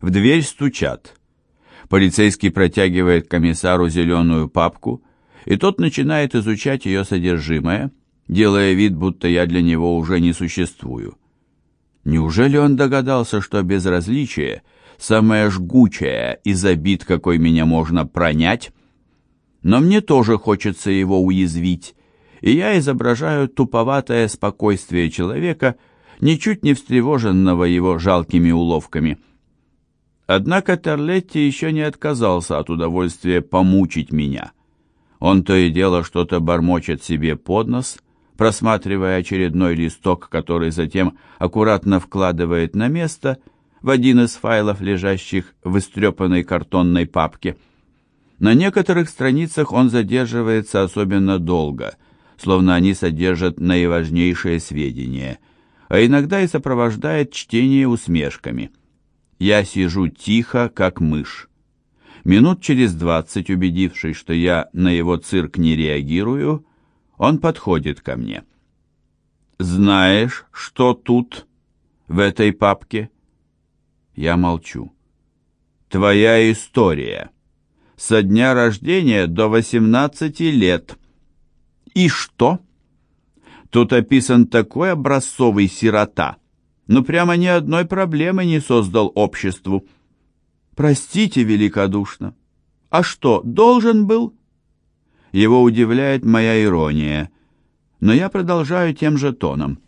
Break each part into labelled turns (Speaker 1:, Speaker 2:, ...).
Speaker 1: В дверь стучат. Полицейский протягивает комиссару зеленую папку, и тот начинает изучать ее содержимое, делая вид, будто я для него уже не существую. Неужели он догадался, что безразличие – самое жгучее из обид, какой меня можно пронять? Но мне тоже хочется его уязвить, и я изображаю туповатое спокойствие человека, ничуть не встревоженного его жалкими уловками. Однако Терлетти еще не отказался от удовольствия помучить меня. Он то и дело что-то бормочет себе под нос, просматривая очередной листок, который затем аккуратно вкладывает на место в один из файлов, лежащих в истрепанной картонной папке. На некоторых страницах он задерживается особенно долго – словно они содержат наиважнейшие сведения, а иногда и сопровождает чтение усмешками. Я сижу тихо, как мышь. Минут через двадцать, убедившись, что я на его цирк не реагирую, он подходит ко мне. «Знаешь, что тут, в этой папке?» Я молчу. «Твоя история. Со дня рождения до восемнадцати лет». И что? Тут описан такой образцовый сирота, но прямо ни одной проблемы не создал обществу. Простите великодушно. А что, должен был? Его удивляет моя ирония, но я продолжаю тем же тоном.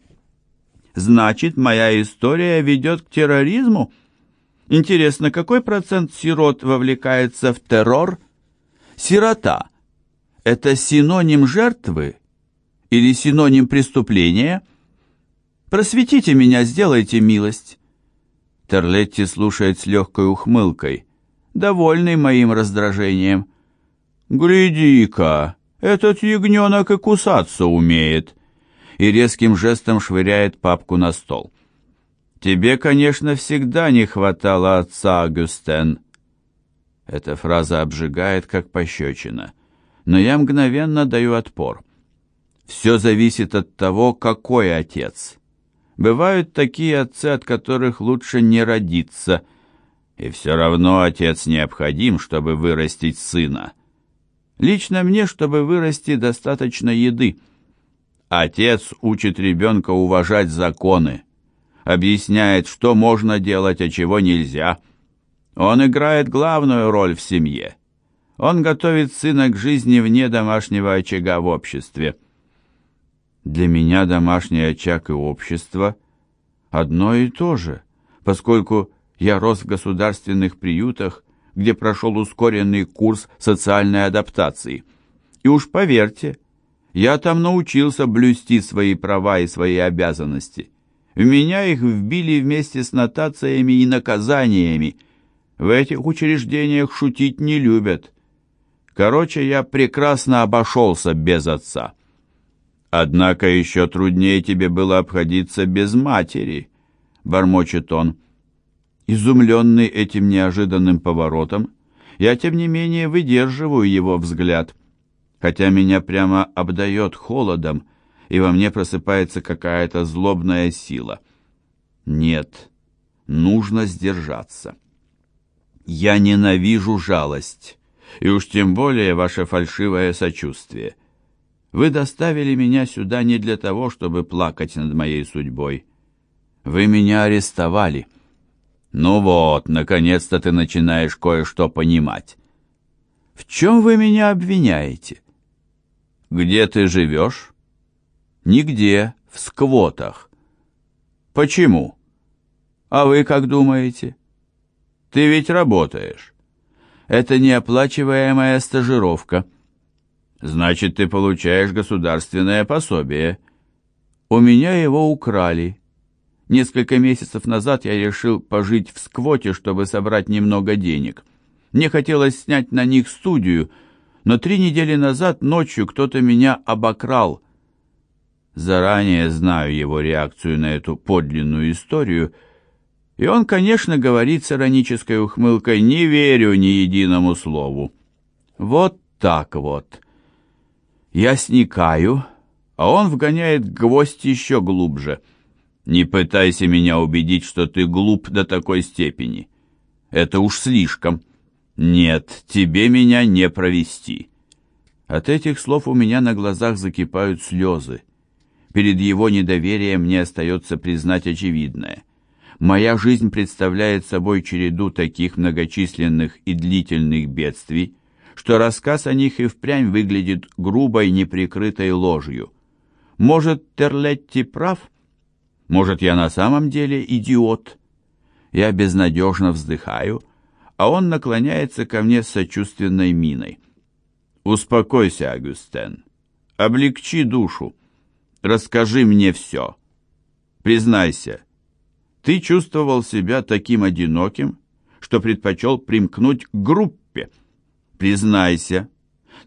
Speaker 1: Значит, моя история ведет к терроризму? Интересно, какой процент сирот вовлекается в террор? Сирота это синоним жертвы или синоним преступления? Просветите меня, сделайте милость. Терлетти слушает с легкой ухмылкой, довольный моим раздражением. «Гляди-ка, этот ягненок и кусаться умеет!» И резким жестом швыряет папку на стол. «Тебе, конечно, всегда не хватало отца, Агюстен». Эта фраза обжигает, как пощечина но я мгновенно даю отпор. Все зависит от того, какой отец. Бывают такие отцы, от которых лучше не родиться, и все равно отец необходим, чтобы вырастить сына. Лично мне, чтобы вырасти, достаточно еды. Отец учит ребенка уважать законы, объясняет, что можно делать, а чего нельзя. Он играет главную роль в семье. Он готовит сына к жизни вне домашнего очага в обществе. Для меня домашний очаг и общество одно и то же, поскольку я рос в государственных приютах, где прошел ускоренный курс социальной адаптации. И уж поверьте, я там научился блюсти свои права и свои обязанности. В меня их вбили вместе с нотациями и наказаниями. В этих учреждениях шутить не любят. Короче, я прекрасно обошелся без отца. Однако еще труднее тебе было обходиться без матери, бормочет он. Изумленный этим неожиданным поворотом, я, тем не менее, выдерживаю его взгляд, хотя меня прямо обдает холодом, и во мне просыпается какая-то злобная сила. Нет, нужно сдержаться. Я ненавижу жалость и уж тем более ваше фальшивое сочувствие. Вы доставили меня сюда не для того, чтобы плакать над моей судьбой. Вы меня арестовали. Ну вот, наконец-то ты начинаешь кое-что понимать. В чем вы меня обвиняете? Где ты живешь? Нигде, в сквотах. Почему? А вы как думаете? Ты ведь работаешь. Это неоплачиваемая стажировка. Значит, ты получаешь государственное пособие. У меня его украли. Несколько месяцев назад я решил пожить в сквоте, чтобы собрать немного денег. Мне хотелось снять на них студию, но три недели назад ночью кто-то меня обокрал. Заранее знаю его реакцию на эту подлинную историю — и он, конечно, говорит с иронической ухмылкой «не верю ни единому слову». Вот так вот. Я сникаю, а он вгоняет гвоздь еще глубже. Не пытайся меня убедить, что ты глуп до такой степени. Это уж слишком. Нет, тебе меня не провести. От этих слов у меня на глазах закипают слезы. Перед его недоверием мне остается признать очевидное. Моя жизнь представляет собой череду таких многочисленных и длительных бедствий, что рассказ о них и впрямь выглядит грубой неприкрытой ложью. Может, Терлетти прав? Может, я на самом деле идиот? Я безнадежно вздыхаю, а он наклоняется ко мне с сочувственной миной. «Успокойся, Агюстен. Облегчи душу. Расскажи мне все. Признайся, ты чувствовал себя таким одиноким, что предпочел примкнуть к группе. Признайся,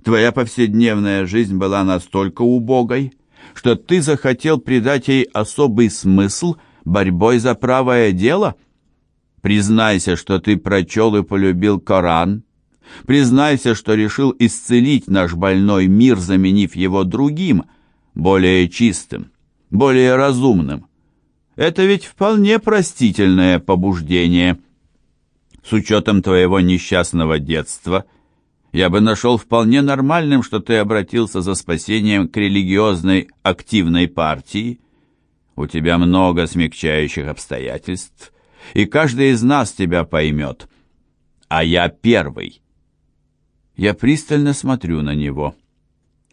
Speaker 1: твоя повседневная жизнь была настолько убогой, что ты захотел придать ей особый смысл борьбой за правое дело? Признайся, что ты прочел и полюбил Коран, Признайся, что решил исцелить наш больной мир, заменив его другим, более чистым, более разумным. Это ведь вполне простительное побуждение. С учетом твоего несчастного детства, я бы нашел вполне нормальным, что ты обратился за спасением к религиозной активной партии. У тебя много смягчающих обстоятельств, и каждый из нас тебя поймет. А я первый. Я пристально смотрю на него.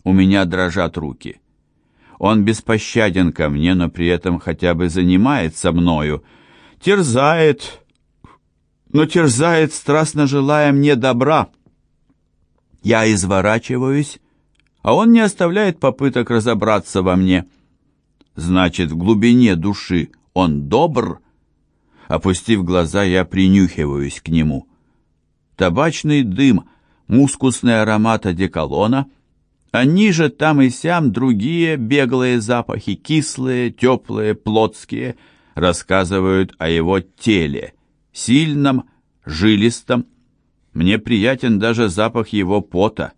Speaker 1: У меня дрожат руки. Он беспощаден ко мне, но при этом хотя бы занимается мною. Терзает, но терзает, страстно желая мне добра. Я изворачиваюсь, а он не оставляет попыток разобраться во мне. Значит, в глубине души он добр? Опустив глаза, я принюхиваюсь к нему. Табачный дым — мускусный аромат одеколона, а ниже там и сям другие беглые запахи, кислые, теплые, плотские, рассказывают о его теле, сильном, жилистом. Мне приятен даже запах его пота.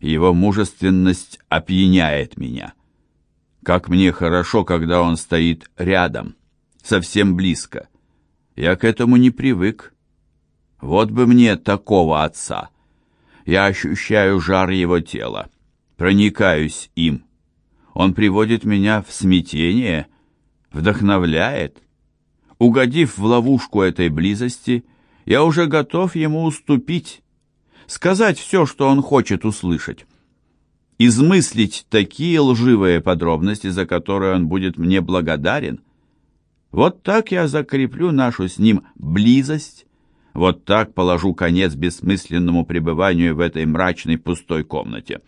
Speaker 1: Его мужественность опьяняет меня. Как мне хорошо, когда он стоит рядом, совсем близко. Я к этому не привык. Вот бы мне такого отца. Я ощущаю жар его тела, проникаюсь им. Он приводит меня в смятение, вдохновляет. Угодив в ловушку этой близости, я уже готов ему уступить, сказать все, что он хочет услышать. Измыслить такие лживые подробности, за которые он будет мне благодарен. Вот так я закреплю нашу с ним близость, вот так положу конец бессмысленному пребыванию в этой мрачной пустой комнате.